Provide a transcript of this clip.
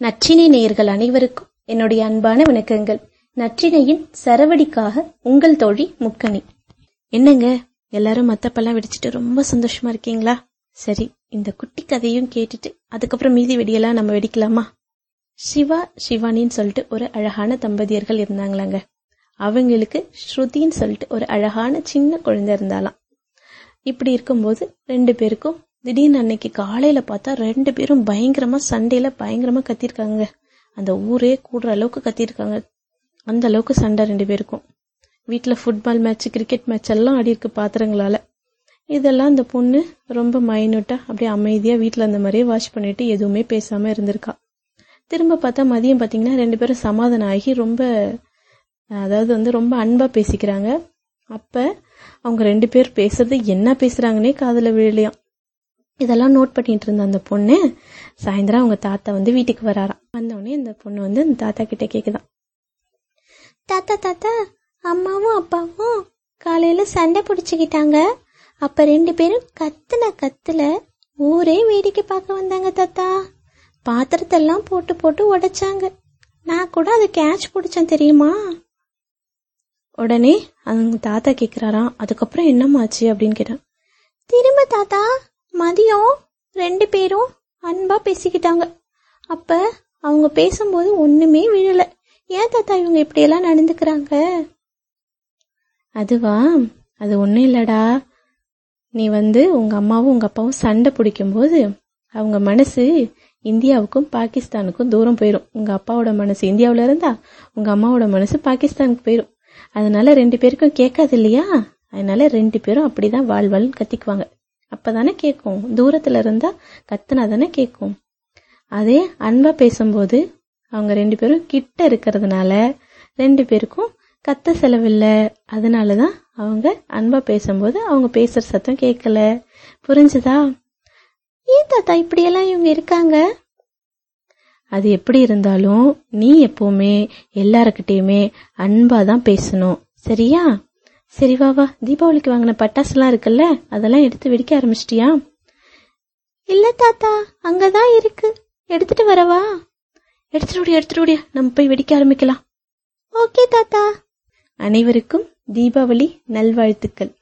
நற்றினை நேயர்கள் அனைவருக்கும் என்னுடைய அன்பான வணக்கங்கள். நற்றினையின் சரவடிக்காக உங்கள் தோழி முக்கணி என்னங்க எல்லாரும் மத்தப்பெல்லாம் வெடிச்சிட்டு ரொம்ப சந்தோஷமா இருக்கீங்களா? சரி இந்த குட்டி கதையும் கேட்டுட்டு அதுக்கப்புறம் மீதி வெடியெல்லாம் நம்ம வெடிக்கலாமா? சிவா சிவானின்னு சொல்லிட்டு ஒரு அழகான தம்பதியர்கள் இருந்தாங்களாங்க. அவங்களுக்கு ஸ்ருதின்னு சொல்லிட்டு ஒரு அழகான சின்ன குழந்தை இருந்தாலாம். இப்படி இருக்கும்போது ரெண்டு பேருக்கும் திடீர்னு அன்னைக்கு காலையில பார்த்தா ரெண்டு பேரும் பயங்கரமா சண்டையில பயங்கரமா கத்திருக்காங்க. அந்த ஊரே கூடுற அளவுக்கு கத்திருக்காங்க. அந்த அளவுக்கு சண்டை ரெண்டு பேருக்கும். வீட்டுல ஃபுட்பால் மேட்ச் கிரிக்கெட் மேட்ச் எல்லாம் ஆடி இருக்கு பாத்திரங்களால. இதெல்லாம் அந்த பொண்ணு ரொம்ப மைனூட்டா அப்படியே அமைதியா வீட்டுல அந்த மாதிரியே வாஷ் பண்ணிட்டு எதுவுமே பேசாம இருந்திருக்கா. திரும்ப பார்த்தா மதியம் பாத்தீங்கன்னா ரெண்டு பேரும் சமாதானம் ஆகி ரொம்ப அதாவது வந்து ரொம்ப அன்பா பேசிக்கிறாங்க. அப்ப அவங்க ரெண்டு பேர் பேசுறது என்ன பேசுறாங்கன்னே காதில் விழலையாம். இதெல்லாம் நோட் பண்ணிட்டு இருந்த அந்த பொண்ணு சாயந்தரம் அவங்க தாத்தா வந்து வீட்டுக்கு வராராம் வந்தோடனே இந்த பொண்ணு வந்து அந்த தாத்தா கிட்ட கேக்குதான் தாத்தா தாத்தா அம்மாவும் அப்பாவும் காலையில சண்டை பிடிச்சிக்கிட்டாங்க. அப்ப ரெண்டு பேரும் கத்துன கத்துல ஊரே வேடிக்கை பார்க்க வந்தாங்க தாத்தா. பாத்திரத்தெல்லாம் போட்டு போட்டு உடைச்சாங்க. நான் கூட அதை கேட்ச் பிடிச்சேன் தெரியுமா? உடனே அவங்க தாத்தா கேக்குறாராம். அதுக்கப்புறம் என்னமாச்சு அப்படின்னு கேட்டான் திரும்ப தாத்தா மதியம் ரெண்டு பேரும் அன்பா பேசிக்கிட்டாங்க. அப்ப அவங்க பேசும்போது ஒண்ணுமே விழல. ஏன் தாத்தா இவங்க இப்படியெல்லாம் நடந்துக்கிறாங்க? அதுவா? அது ஒண்ணும் இல்லடா. நீ வந்து உங்க அம்மாவும் உங்க அப்பாவும் சண்டை பிடிக்கும் போது அவங்க மனசு இந்தியாவுக்கும் பாகிஸ்தானுக்கும் தூரம் போயிடும் உங்க அப்பாவோட மனசு இந்தியாவுல இருந்தா உங்க அம்மாவோட மனசு பாகிஸ்தானுக்கு போயிடும் அதனால ரெண்டு பேருக்கும் கேட்காது இல்லையா? அதனால ரெண்டு பேரும் அப்படிதான் வாழ்வாள்னு கத்திக்குவாங்க. அப்பதானே கேட்கும். தூரத்துல இருந்தா கத்துனா தானே கேட்கும். அதே அன்பா பேசும்போது அவங்க ரெண்டு பேரும் கிட்ட இருக்கிறதுனால ரெண்டு பேருக்கும் கத்த செலவில்லை. அதனாலதான் அவங்க அன்பா பேசும்போது அவங்க பேசுற சத்தம் கேட்கல. புரிஞ்சுதா? ஏன் தாத்தா இப்படியெல்லாம் இவங்க இருக்காங்க? அது எப்படி இருந்தாலும் நீ எப்பவுமே எல்லாருக்கிட்டையுமே அன்பா தான் பேசணும். சரியா? சரி வா வா. தீபாவளிக்கு வாங்கின பட்டாசுலாம் இருக்குல்ல அதெல்லாம் எடுத்து வெடிக்க ஆரம்பிச்சிட்டியா? இல்ல தாத்தா. அங்கதான் இருக்கு. எடுத்துட்டு வரவா எடுத்துட்டு எடுத்துட்டு நம்ம போய் வெடிக்க ஆரம்பிக்கலாம். ஓகே தாத்தா. அனைவருக்கும் தீபாவளி நல்வாழ்த்துக்கள்.